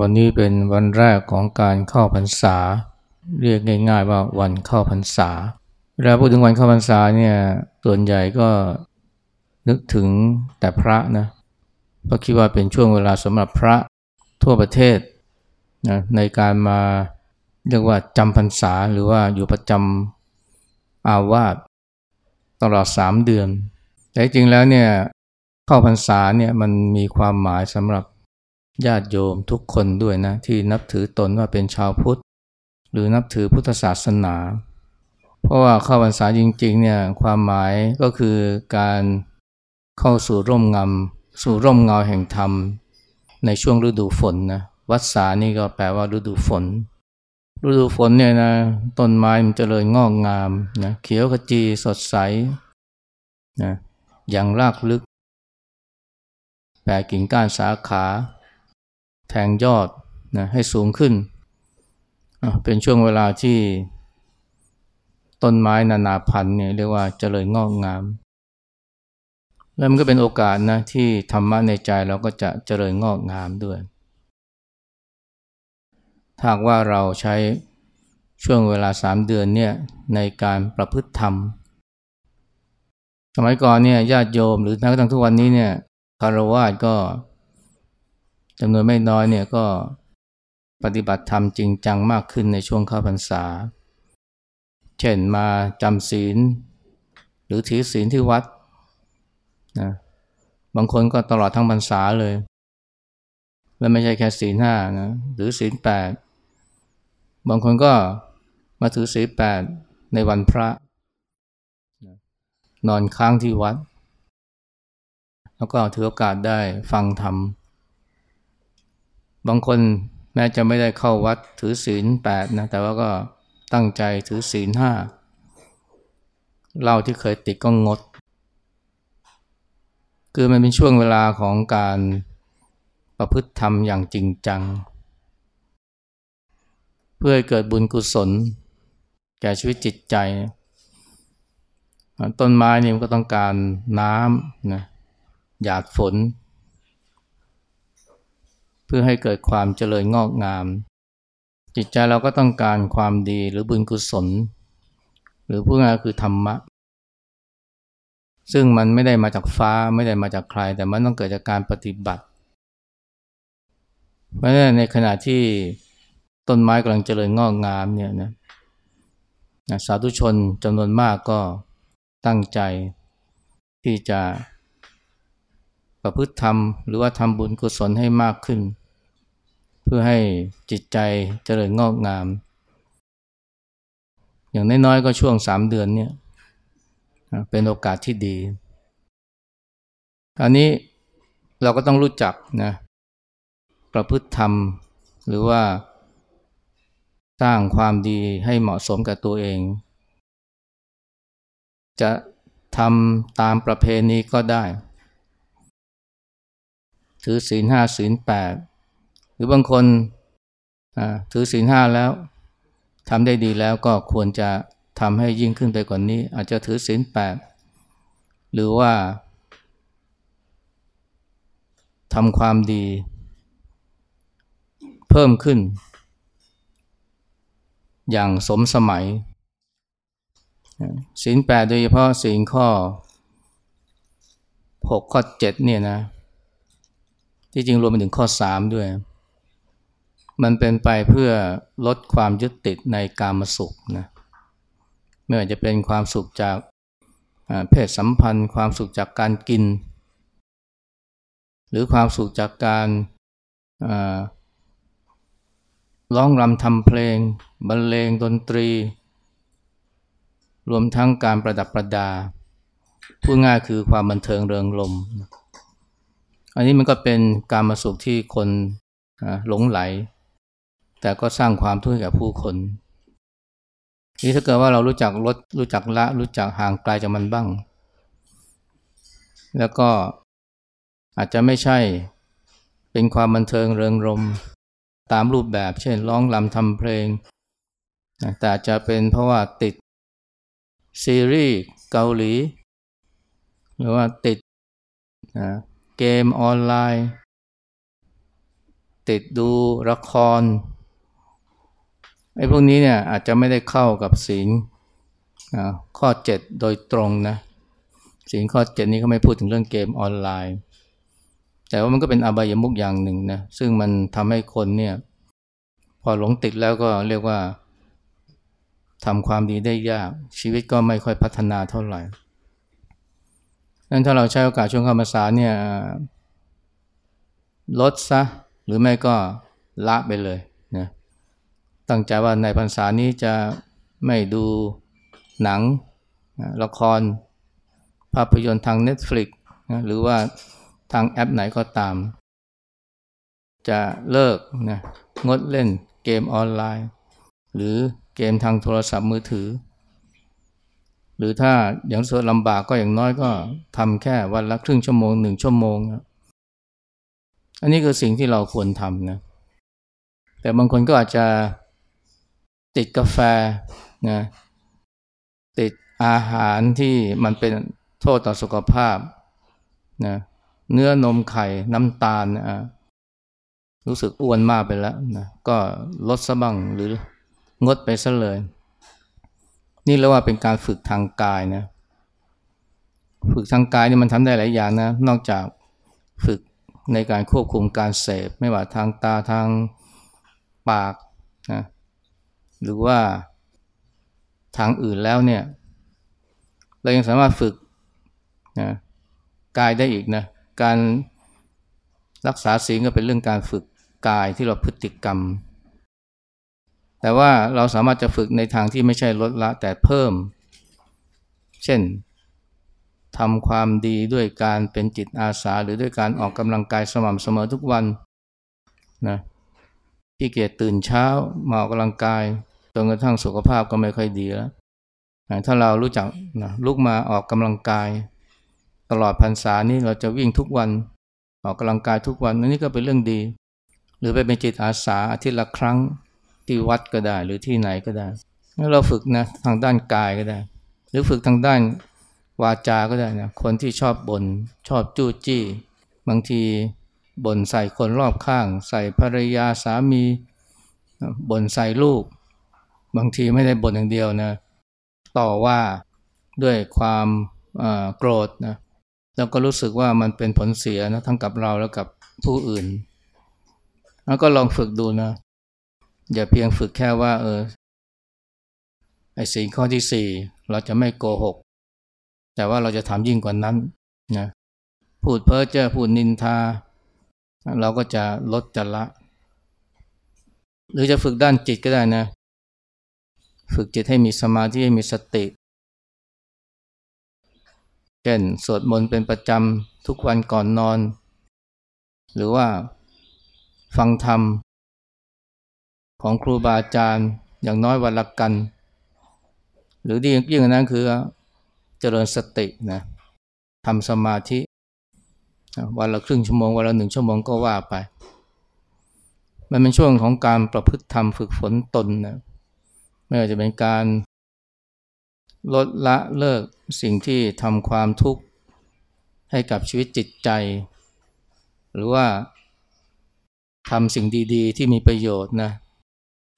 วันนี้เป็นวันแรกของการเข้าพรรษา เรียกง่าย ๆ ว่าวันเข้าพรรษาเวลาพูดถึงวันเข้าพรรษาเนี่ยส่วนใหญ่ก็นึกถึงแต่พระนะเพราะคิดว่าเป็นช่วงเวลาสำหรับพระทั่วประเทศนะในการมาเรียกว่าจำพรรษาหรือว่าอยู่ประจำอาวาสตลอดสามเดือน แต่จริงแล้วเนี่ยเข้าพรรษาเนี่ยมันมีความหมายสำหรับ ญาติโยมทุกคนด้วยนะ ที่นับถือตนว่าเป็นชาวพุทธ หรือนับถือพุทธศาสนา เพราะว่าเข้าพรรษาจริงๆเนี่ยความหมายก็คือการเข้าสู่ร่มเงาสู่ร่มเงาแห่งธรรม ในช่วงฤดูฝนนะวัดสานี่ก็แปลว่าฤดูฝน ฤดูฝนเนี่ยนะต้นไม้มันจเจริญงอกงามนะเขียวขจีสดใสนะอย่างรากลึกแผ่กิ่งก้านสาขา แทงยอดนะให้สูงขึ้น เป็นช่วงเวลาที่ต้นไม้นานาพันธุ์เนี่ยเรียกว่าเจริญงอกงาม แล้วมันก็เป็นโอกาสนะที่ธรรมะในใจเราก็จะเจริญงอกงามด้วยถ้าว่าเราใช้ช่วงเวลาสามเดือนเนี่ยในการประพฤติธรรม สมัยก่อนเนี่ยญาติโยมหรือแม้กระทั่งทุกวันนี้เนี่ยคารวะก็ จำนวนไม่น้อยเนี่ยก็ปฏิบัติธรรมจริงจังมากขึ้นในช่วงเข้าพรรษา เช่นมาจำศีล หรือถือศีลที่วัดนะบางคนก็ตลอดทั้งพรรษาเลย และไม่ใช่แค่ศีลห้านะหรือศีลแปดบางคนก็มาถือศีลแปดในวันพระ นอนค้างที่วัด แล้วก็ถือโอกาสได้ฟังธรรม บางคนแม้จะไม่ได้เข้าวัดถือศีลแปดนะแต่ว่าก็ตั้งใจถือศีลห้าเหล้าที่เคยติดก็งด คือมันเป็นช่วงเวลาของการประพฤติธรรมอย่างจริงจัง เพื่อให้เกิดบุญกุศล แก่ชีวิตจิตใจ ต้นไม้นี่มันก็ต้องการน้ำนะหยาดฝน เพื่อให้เกิดความเจริญงอกงาม จิตใจเราก็ต้องการความดีหรือบุญกุศล หรือพูดง่ายคือธรรมะ ซึ่งมันไม่ได้มาจากฟ้าไม่ได้มาจากใคร แต่มันต้องเกิดจากการปฏิบัติ เพราะฉะนั้นในขณะที่ต้นไม้กำลังเจริญงอกงามเนี่ยนะสาธุชนจำนวนมากก็ตั้งใจที่จะ ประพฤติธรรมหรือว่าทำบุญกุศลให้มากขึ้น เพื่อให้จิตใจเจริญงอกงาม อย่างน้อยๆก็ช่วงสามเดือนเนี่ยเป็นโอกาสที่ดี อันนี้เราก็ต้องรู้จักนะประพฤติธรรม หรือว่าสร้างความดีให้เหมาะสมกับตัวเอง จะทำตามประเพณีก็ได้ ถือศีลห้าศีลแปดหรือบางคนถือศีลห้าแล้วทำได้ดีแล้วก็ควรจะทำให้ยิ่งขึ้นไปกว่านนี้ อาจจะถือศีลแปดหรือว่าทำความดี เพิ่มขึ้น อย่างสมสมัยศีลแปดโดยเฉพาะศีลข้อหกข้อเจ็ดเนี่ยนะ ที่จริงรวมไปถึงข้อสามด้วย มันเป็นไปเพื่อลดความยึดติดในกามสุขนะไม่ว่าจะเป็นความสุขจากเพศสัมพันธ์ ความสุขจากการกิน หรือความสุขจากการร้องรำทำเพลง บรรเลงดนตรี รวมทั้งการประดับประดาพูดง่ายคือความบันเทิงเริงรมย์ อันนี้มันก็เป็นการมาสุขที่คนหลงไหล แต่ก็สร้างความทุกข์ให้กับผู้คนนี่ถ้าเกิดว่าเรารู้จักลดรู้จักละ รู้จักห่างไกลจากมันบ้าง แล้วก็อาจจะไม่ใช่เป็นความบันเทิงเริงรม ตามรูปแบบ เช่นร้องลำทำเพลง แต่จะเป็นเพราะว่าติดซีรีส์เกาหลี หรือว่าติด เกมออนไลน์ ติดดูละครไอ้พวกนี้เนี่ยอาจจะไม่ได้เข้ากับศีลข้อ 7 โดยตรงนะศีลข้อ 7 นี้เขาไม่พูดถึงเรื่องเกมออนไลน์ แต่ว่ามันก็เป็นอบายมุกอย่างหนึ่งนะซึ่งมันทำให้คนเนี่ยพอหลงติดแล้วก็เรียกว่าทำความดีได้ยากชีวิตก็ไม่ค่อยพัฒนาเท่าไหร่ นั้นถ้าเราใช้โอกาสช่วงเข้ามาสาเนี่ยลดซะหรือไม่ก็ละไปเลยนะตั้งใจว่าในพรรษานี้จะไม่ดูหนังละคร ภาพยนตร์ทาง Netflix นะหรือว่าทางแอปไหนก็ตาม จะเลิกนะงดเล่นเกมออนไลน์ หรือเกมทางโทรศัพท์มือถือ หรือถ้าอย่างสุดลำบากก็อย่างน้อยก็ทำแค่วันละครึ่งชั่วโมงหนึ่งชั่วโมงอันนี้คือสิ่งที่เราควรทำนะแต่บางคนก็อาจจะติดกาแฟนะติดอาหารที่มันเป็นโทษต่อสุขภาพนะเนื้อนมไข่น้ำตาลนะรู้สึกอ้วนมากไปแล้วนะก็ลดซะบ้างหรืองดไปซะเลย นี่เรียกว่าเป็นการฝึกทางกายนะฝึกทางกายนี่มันทำได้หลายอย่างนะนอกจากฝึกในการควบคุมการเสพไม่ว่าทางตาทางปากนะหรือว่าทางอื่นแล้วเนี่ย เรายังสามารถฝึกนะกายได้อีกนะการรักษาศีลก็เป็นเรื่องการฝึกกายที่เราพฤติกรรม แต่ว่าเราสามารถจะฝึกในทางที่ไม่ใช่ลดละแต่เพิ่ม เช่นทำความดีด้วยการเป็นจิตอาสา หรือด้วยการออกกำลังกายสม่ำเสมอทุกวันนะพี่เกียรตื่นเช้ามาออกกำลังกายจนกระทั่งสุขภาพก็ไม่ค่อยดีแล้วถ้าเรารู้จักนะลุกมาออกกำลังกาย ตลอดพรรษานี้เราจะวิ่งทุกวัน ออกกำลังกายทุกวันนี่ก็เป็นเรื่องดี หรือไปเป็นจิตอาสาอาทิตย์ละครั้ง ที่วัดก็ได้ หรือที่ไหนก็ได้แล้วเราฝึกนะทางด้านกายก็ได้ หรือฝึกทางด้านวาจาก็ได้นะคนที่ชอบบน่นชอบจู้จี้ บางทีบ่นใส่คนรอบข้าง ใส่ภรรยาสามีบ่นใส่ลูก บางทีไม่ได้บ่นอย่างเดียวนะต่อว่าด้วยความโกรธนะแล้วก็รู้สึกว่ามันเป็นผลเสียนะทั้งกับเราแล้วกับผู้อื่น แล้วก็ลองฝึกดูนะ อย่าเพียงฝึกแค่ว่าเออไอ้สิ่ข้อที่สี่เราจะไม่โกหก แต่ว่าเราจะทำยิ่งกว่านั้นนะพูดเพ้อเจ้อพูดนินทา เราก็จะลดจะละ หรือจะฝึกด้านจิตก็ได้นะ ฝึกจิตให้มีสมาธิให้มีสติ เช่นสวดมนต์เป็นประจำทุกวันก่อนนอน หรือว่าฟังธรรม ของครูบาอาจารย์อย่างน้อยวันละกัน หรือดียิ่งกว่านั้นคือเจริญสตินะทำสมาธิวันละครึ่งชั่วโมงวันละหนึ่งชั่วโมงก็ว่าไป มันเป็นช่วงของการประพฤติธรรมฝึกฝนตนนะไม่ว่าจะเป็นการลดละเลิกสิ่งที่ทำความทุกข์ให้กับชีวิตจิตใจ หรือว่าทำสิ่งดี ๆ ที่มีประโยชน์นะ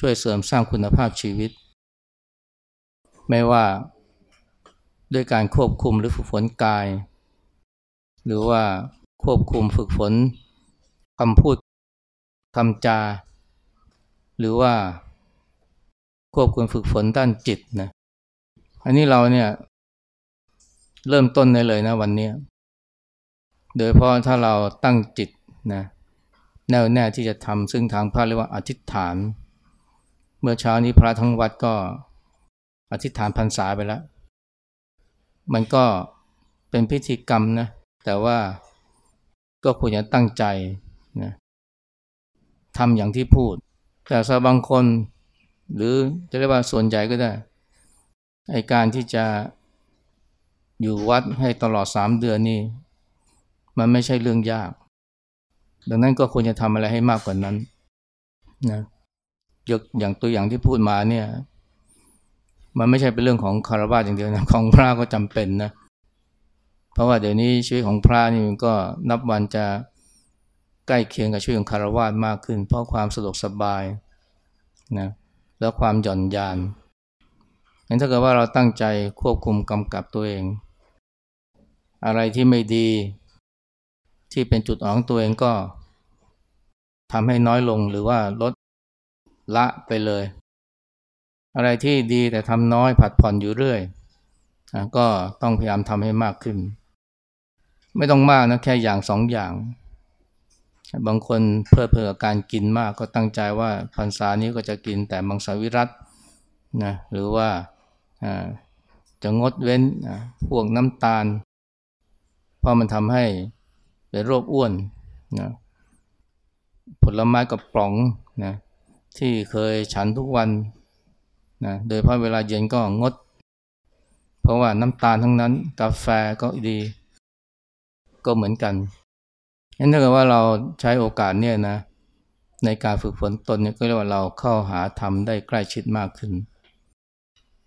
ช่วยเสริมสร้างคุณภาพชีวิต ไม่ว่าด้วยการควบคุมหรือฝึกฝนกาย หรือว่าควบคุมฝึกฝนคำพูดคำจา หรือว่าควบคุมฝึกฝนด้านจิตนะอันนี้เราเนี่ยเริ่มต้นได้เลยนะวันนี้โดยเพราะถ้าเราตั้งจิตนะแน่วแน่ที่จะทำซึ่งทางพระเรียกว่าอธิษฐาน เมื่อเช้านี้พระทั้งวัดก็อธิษฐานพรรษาไปแล้ว มันก็เป็นพิธีกรรมนะ แต่ว่าก็ควรจะตั้งใจนะทำอย่างที่พูด แต่สำหรับบางคน หรือจะเรียกว่าส่วนใหญ่ก็ได้ไอการที่จะอยู่วัดให้ตลอดสามเดือนนี่มันไม่ใช่เรื่องยาก ดังนั้นก็ควรจะทำอะไรให้มากกว่านั้นนะ ยกอย่างตัวอย่างที่พูดมาเนี่ย มันไม่ใช่เป็นเรื่องของคารวะอย่างเดียวนะของพระก็จำเป็นนะเพราะว่าเดี๋ยวนี้ชีวิตของพระนี่มันก็นับวันจะใกล้เคียงกับชีวิตของคารวาสมากขึ้น เพราะความสะดวกสบายนะและความหย่อนยานงั้นถ้าเกิดว่าเราตั้งใจควบคุมกำกับตัวเอง อะไรที่ไม่ดีที่เป็นจุดอ่อนของตัวเองก็ทำให้น้อยลงหรือว่าลด ละไปเลย อะไรที่ดีแต่ทำน้อยผัดผ่อนอยู่เรื่อยก็ต้องพยายามทำให้มากขึ้น ไม่ต้องมากนะแค่อย่างสองอย่าง บางคนเพลิดเพลินกับการกินมากก็ตั้งใจว่าพรรษานี้ก็จะกินแต่มังสวิรัตนะหรือว่าจะงดเว้นพวกน้ำตาล เพราะมันทำให้เป็นโรคอ้วนนะผลไม้กับป๋องนะ ที่เคยฉันทุกวันนะโดยเพราะเวลาเย็นก็งด เพราะว่าน้ำตาลทั้งนั้น กาแฟก็ดี ก็เหมือนกันงั้นถ้าเกิดว่าเราใช้โอกาสเนี่ยนะ ในการฝึกฝนตนเนี่ยก็เรียกว่าเราเข้าหาธรรมได้ใกล้ชิดมากขึ้น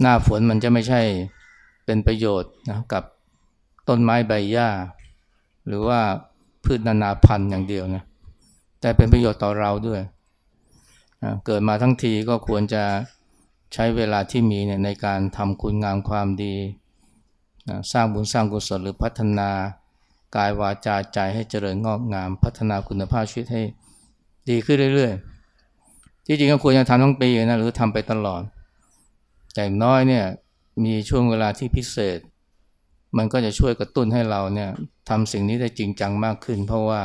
หน้าฝนมันจะไม่ใช่เป็นประโยชน์นะกับต้นไม้ใบหญ้า หรือว่าพืชนานาพันธุ์อย่างเดียวนะแต่เป็นประโยชน์ต่อเราด้วย เกิดมาทั้งทีก็ควรจะใช้เวลาที่มีเนี่ยในการทำคุณงามความดี สร้างบุญสร้างกุศลหรือพัฒนากายวาจาใจให้เจริญงอกงาม พัฒนาคุณภาพชีวิตให้ดีขึ้นเรื่อยๆ ที่จริงก็ควรจะทำทั้งปีนะหรือทำไปตลอด แต่น้อยเนี่ยมีช่วงเวลาที่พิเศษ มันก็จะช่วยกระตุ้นให้เราเนี่ยทำสิ่งนี้ได้จริงจังมากขึ้น เพราะว่า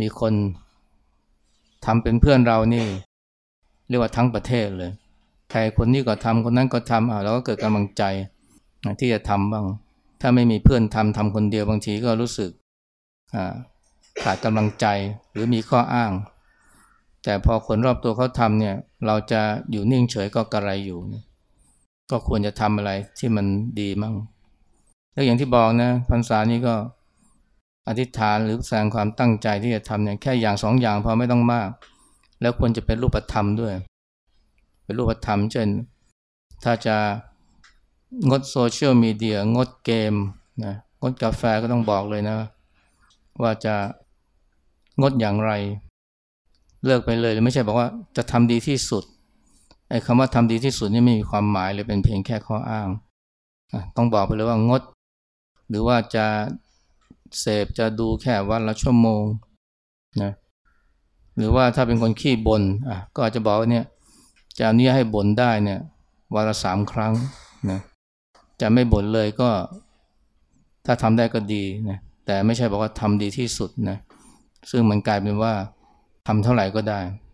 มีคน ทำเป็นเพื่อนเรานี่ เรียกว่าทั้งประเทศเลย ใครคนนี้ก็ทำคนนั้นก็ทำอ่าเราก็เกิดกำลังใจที่จะทำบ้าง ถ้าไม่มีเพื่อนทำทำคนเดียวบางทีก็รู้สึกขาดกำลังใจหรือมีข้ออ้าง แต่พอคนรอบตัวเขาทำเนี่ย เราจะอยู่นิ่งเฉยก็กระไรอยู่ ก็ควรจะทำอะไรที่มันดีมั่งแล้วอย่างที่บอกนะพรรษานี้ก็ อธิษฐานหรือแสดงความตั้งใจที่จะทำเนี่ยแค่อย่างสองอย่างพอไม่ต้องมาก แล้วควรจะเป็นรูปธรรมด้วย เป็นรูปธรรมเช่น ถ้าจะงดโซเชียลมีเดียงดเกมนะงดกาแฟก็ต้องบอกเลยนะ ว่าจะงดอย่างไร เลิกไปเลยไม่ใช่บอกว่าจะทำดีที่สุดไอ้คำว่าทำดีที่สุดนี่ไม่มีความหมายเลยเป็นเพียงแค่ข้ออ้าง ต้องบอกไปเลยว่างด หรือว่าจะ เสพจะดูแค่วันละชั่วโมงนะหรือว่าถ้าเป็นคนขี้บน่นอะก็อาจจะบอกว่าเนี่ยจะนี้ให้บ่นได้เนี่ยวันละสามครั้งนะจะไม่บ่นเลยก็ถ้าทำได้ก็ดีนะแต่ไม่ใช่บอกว่าทำดีที่สุดนะซึ่งมันกลายเป็นว่าทำเท่าไหร่ก็ได้